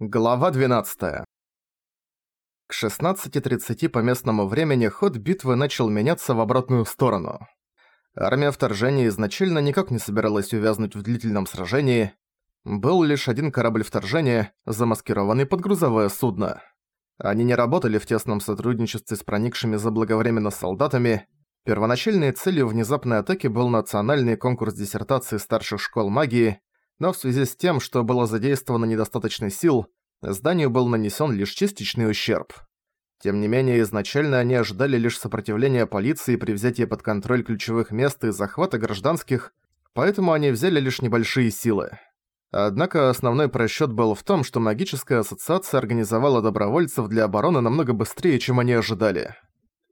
Глава 12. К 16.30 по местному времени ход битвы начал меняться в обратную сторону. Армия вторжения изначально никак не собиралась увязнуть в длительном сражении. Был лишь один корабль вторжения, замаскированный под грузовое судно. Они не работали в тесном сотрудничестве с проникшими заблаговременно солдатами. Первоначальной целью внезапной атаки был национальный конкурс диссертации старших школ магии, но в связи с тем, что было задействовано недостаточно сил, зданию был нанесен лишь частичный ущерб. Тем не менее, изначально они ожидали лишь сопротивления полиции при взятии под контроль ключевых мест и захвата гражданских, поэтому они взяли лишь небольшие силы. Однако основной просчет был в том, что магическая ассоциация организовала добровольцев для обороны намного быстрее, чем они ожидали.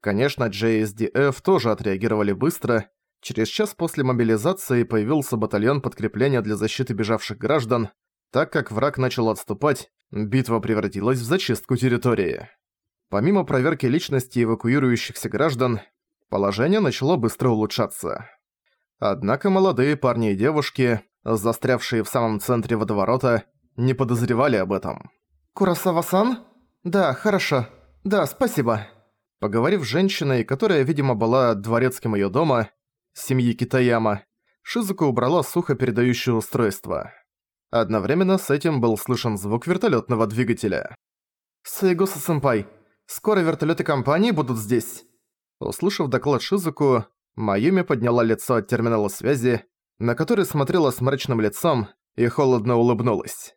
Конечно, JSDF тоже отреагировали быстро, Через час после мобилизации появился батальон подкрепления для защиты бежавших граждан. Так как враг начал отступать, битва превратилась в зачистку территории. Помимо проверки личности эвакуирующихся граждан, положение начало быстро улучшаться. Однако молодые парни и девушки, застрявшие в самом центре водоворота, не подозревали об этом. «Курасава-сан? Да, хорошо. Да, спасибо». Поговорив с женщиной, которая, видимо, была дворецким её дома, семьи Китаяма, Шизука убрала сухо передающее устройство. Одновременно с этим был слышен звук вертолетного двигателя. «Сайгуса-сэмпай, скоро вертолеты компании будут здесь?» Услышав доклад Шизуку, Майюми подняла лицо от терминала связи, на который смотрела с мрачным лицом и холодно улыбнулась.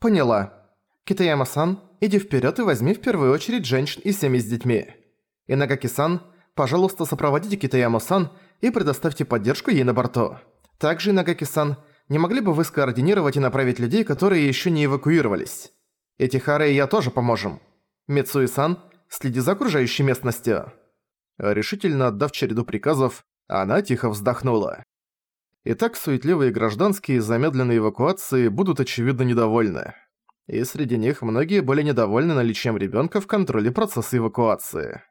«Поняла. Китаяма-сан, иди вперед и возьми в первую очередь женщин и семьи с детьми. Инагаки-сан, пожалуйста, сопроводите Китаяма-сан и предоставьте поддержку ей на борту. Также, Инагаки-сан, не могли бы вы скоординировать и направить людей, которые еще не эвакуировались? Этихара и я тоже поможем. Мицуи-сан, следи за окружающей местностью». Решительно отдав череду приказов, она тихо вздохнула. Итак, суетливые гражданские замедленной эвакуации будут очевидно недовольны. И среди них многие были недовольны наличием ребенка в контроле процесса эвакуации.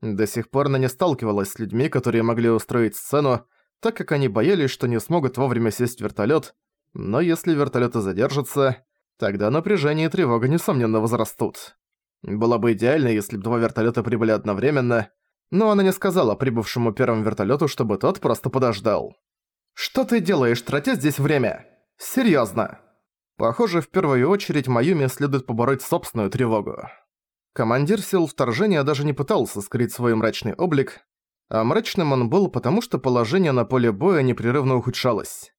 До сих пор она не сталкивалась с людьми, которые могли устроить сцену, так как они боялись, что не смогут вовремя сесть в вертолет. но если вертолеты задержатся, тогда напряжение и тревога несомненно возрастут. Было бы идеально, если бы два вертолета прибыли одновременно, но она не сказала прибывшему первому вертолету, чтобы тот просто подождал. «Что ты делаешь, тратя здесь время? Серьезно? Похоже, в первую очередь Майюми следует побороть собственную тревогу. Командир сил вторжения даже не пытался скрыть свой мрачный облик, а мрачным он был потому, что положение на поле боя непрерывно ухудшалось.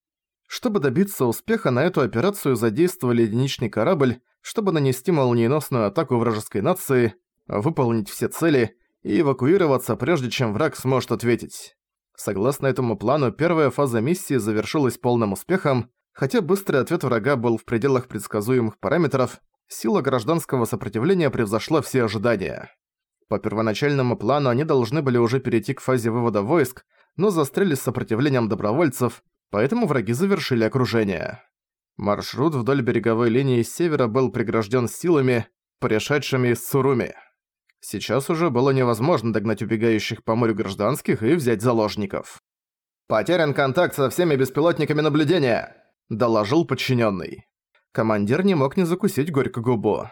Чтобы добиться успеха, на эту операцию задействовали единичный корабль, чтобы нанести молниеносную атаку вражеской нации, выполнить все цели и эвакуироваться, прежде чем враг сможет ответить. Согласно этому плану, первая фаза миссии завершилась полным успехом, хотя быстрый ответ врага был в пределах предсказуемых параметров, сила гражданского сопротивления превзошла все ожидания. По первоначальному плану они должны были уже перейти к фазе вывода войск, но застряли с сопротивлением добровольцев, поэтому враги завершили окружение. Маршрут вдоль береговой линии с севера был прегражден силами, пришедшими из Суруми. Сейчас уже было невозможно догнать убегающих по морю гражданских и взять заложников. «Потерян контакт со всеми беспилотниками наблюдения», – доложил подчиненный. Командир не мог не закусить горько губу.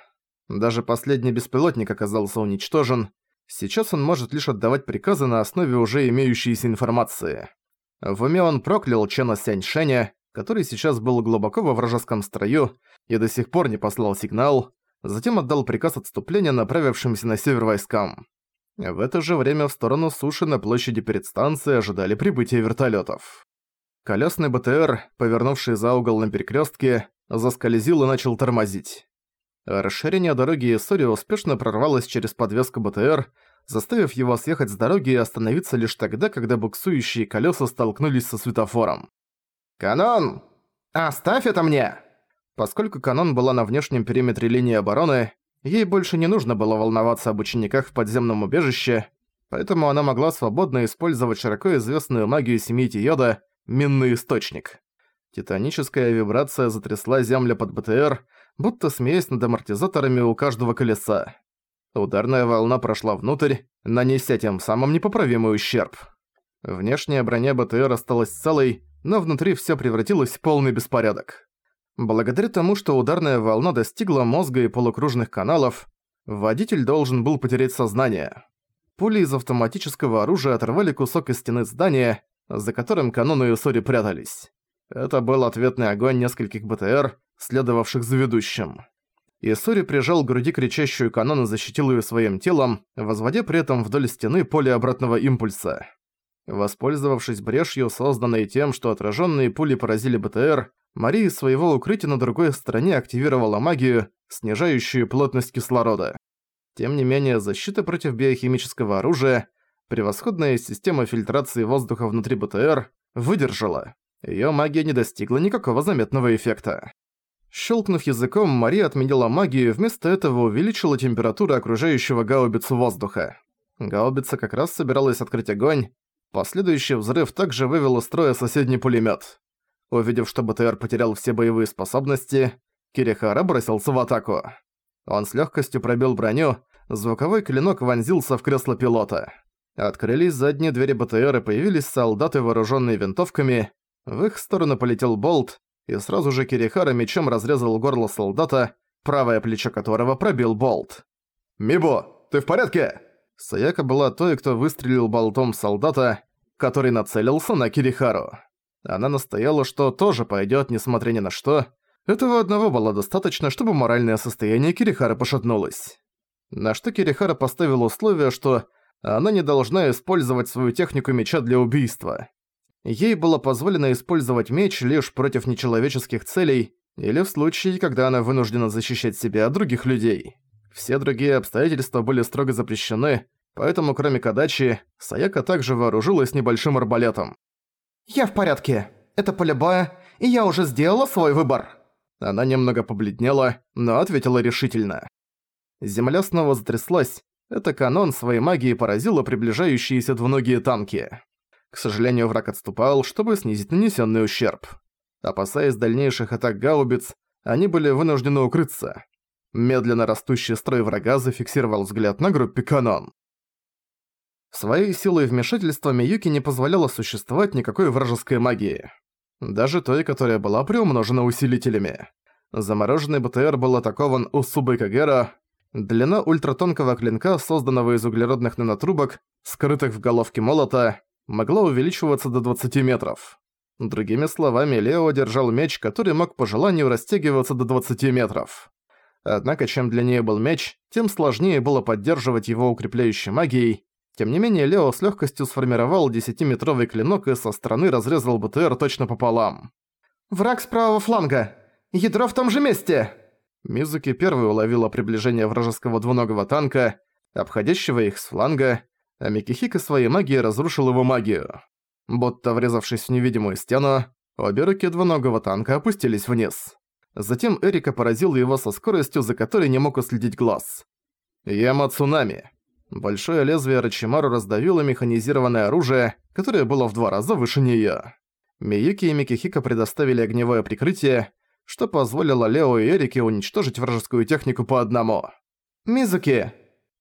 Даже последний беспилотник оказался уничтожен. Сейчас он может лишь отдавать приказы на основе уже имеющейся информации. В уме он проклял Чена Сяньшэня, который сейчас был глубоко во вражеском строю и до сих пор не послал сигнал, затем отдал приказ отступления направившимся на север войскам. В это же время в сторону суши на площади перед станцией ожидали прибытия вертолетов. Колесный БТР, повернувший за угол на перекрестке, заскользил и начал тормозить. Расширение дороги Исори успешно прорвалось через подвеску БТР, заставив его съехать с дороги и остановиться лишь тогда, когда буксующие колеса столкнулись со светофором. «Канон! Оставь это мне!» Поскольку Канон была на внешнем периметре линии обороны, ей больше не нужно было волноваться об учениках в подземном убежище, поэтому она могла свободно использовать широко известную магию семьи Тиода «Минный источник». Титаническая вибрация затрясла землю под БТР, будто смеясь над амортизаторами у каждого колеса. Ударная волна прошла внутрь, нанеся тем самым непоправимый ущерб. Внешняя броня БТР осталась целой, но внутри всё превратилось в полный беспорядок. Благодаря тому, что ударная волна достигла мозга и полукружных каналов, водитель должен был потерять сознание. Пули из автоматического оружия оторвали кусок из стены здания, за которым каноны и Сори прятались. Это был ответный огонь нескольких БТР, следовавших за ведущим. Исури прижал к груди кричащую канон и защитил ее своим телом, возводя при этом вдоль стены поле обратного импульса. Воспользовавшись брешью, созданной тем, что отраженные пули поразили БТР, Мари из своего укрытия на другой стороне активировала магию, снижающую плотность кислорода. Тем не менее, защита против биохимического оружия, превосходная система фильтрации воздуха внутри БТР, выдержала. Её магия не достигла никакого заметного эффекта. Щелкнув языком, Мари отменила магию и вместо этого увеличила температуру окружающего гаубицу воздуха. Гаубица как раз собиралась открыть огонь. Последующий взрыв также вывел из строя соседний пулемет. Увидев, что БТР потерял все боевые способности, Кирихара бросился в атаку. Он с легкостью пробил броню, звуковой клинок вонзился в кресло пилота. Открылись задние двери БТР и появились солдаты, вооруженные винтовками. В их сторону полетел болт, и сразу же Кирихара мечом разрезал горло солдата, правое плечо которого пробил болт. «Мибо, ты в порядке?» Саяка была той, кто выстрелил болтом солдата, который нацелился на Кирихару. Она настояла, что тоже пойдёт, несмотря ни на что. Этого одного было достаточно, чтобы моральное состояние Кирихары пошатнулось. На что Кирихара поставил условие, что она не должна использовать свою технику меча для убийства. Ей было позволено использовать меч лишь против нечеловеческих целей или в случае, когда она вынуждена защищать себя от других людей. Все другие обстоятельства были строго запрещены, поэтому кроме Кадачи, Саяка также вооружилась небольшим арбалетом. «Я в порядке. Это поле боя, и я уже сделала свой выбор». Она немного побледнела, но ответила решительно. Земля снова затряслась. Это канон своей магии поразило приближающиеся двуногие танки. К сожалению, враг отступал, чтобы снизить нанесенный ущерб. Опасаясь дальнейших атак гаубиц, они были вынуждены укрыться. Медленно растущий строй врага зафиксировал взгляд на группе канон. Своей силой вмешательства Миюки не позволяло существовать никакой вражеской магии. Даже той, которая была приумножена усилителями. Замороженный БТР был атакован Усубой Кагера. Длина ультратонкого клинка, созданного из углеродных нанотрубок, скрытых в головке молота, могла увеличиваться до 20 метров. Другими словами, Лео держал меч, который мог по желанию растягиваться до 20 метров. Однако чем длиннее был меч, тем сложнее было поддерживать его укрепляющей магией. Тем не менее, Лео с легкостью сформировал 10-метровый клинок и со стороны разрезал БТР точно пополам. «Враг с правого фланга! Ядро в том же месте!» Мизуки первой уловила приближение вражеского двуногого танка, обходящего их с фланга, а Микихика своей магией разрушил его магию. Будто врезавшись в невидимую стену, обе руки двуногого танка опустились вниз. Затем Эрика поразил его со скоростью, за которой не мог уследить глаз. Яма цунами. Большое лезвие Рачимару раздавило механизированное оружие, которое было в два раза выше неё. Миюки и Микихика предоставили огневое прикрытие, что позволило Лео и Эрике уничтожить вражескую технику по одному. «Мизуки!»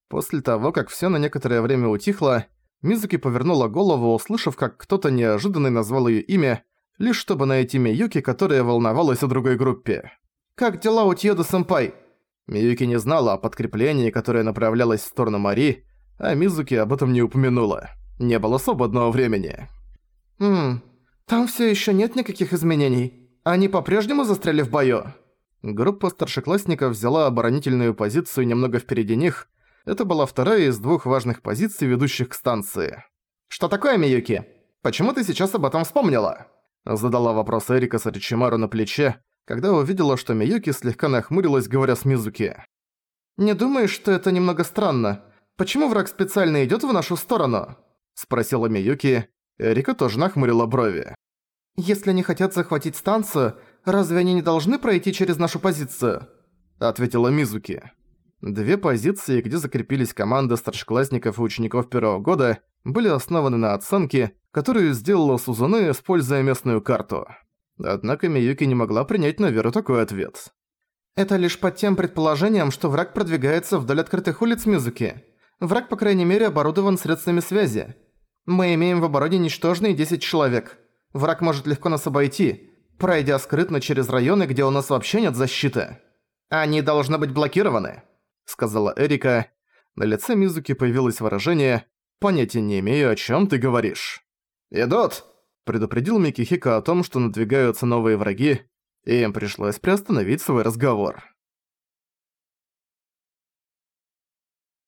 После того, как всё на некоторое время утихло, Мизуки повернула голову, услышав, как кто-то неожиданно назвал её имя, лишь чтобы найти Миюки, которая волновалась о другой группе. «Как дела у Тьёда-сэмпай?» Миюки не знала о подкреплении, которое направлялось в сторону Мари, а Мизуки об этом не упомянула. Не было свободного времени. «Ммм, там всё ещё нет никаких изменений. Они по-прежнему застряли в бою?» Группа старшеклассников взяла оборонительную позицию немного впереди них, это была вторая из двух важных позиций, ведущих к станции. «Что такое, Миюки? Почему ты сейчас об этом вспомнила?» Задала вопрос Эрика Саричимару на плече, когда увидела, что Миюки слегка нахмурилась, говоря с Мизуки. «Не думаешь, что это немного странно? Почему враг специально идёт в нашу сторону?» Спросила Миюки. Эрика тоже нахмурила брови. «Если они хотят захватить станцию, разве они не должны пройти через нашу позицию?» Ответила Мизуки. Две позиции, где закрепились команды старшеклассников и учеников первого года, были основаны на оценке, которую сделала Сузуне, используя местную карту. Однако Миюки не могла принять на веру такой ответ. «Это лишь под тем предположением, что враг продвигается вдоль открытых улиц Мизуки. Враг, по крайней мере, оборудован средствами связи. Мы имеем в обороне ничтожные 10 человек. Враг может легко нас обойти, пройдя скрытно через районы, где у нас вообще нет защиты. Они должны быть блокированы», — сказала Эрика. На лице Мизуки появилось выражение «Понятия не имею, о чем ты говоришь». «Идут!» — предупредил Микихика о том, что надвигаются новые враги, и им пришлось приостановить свой разговор.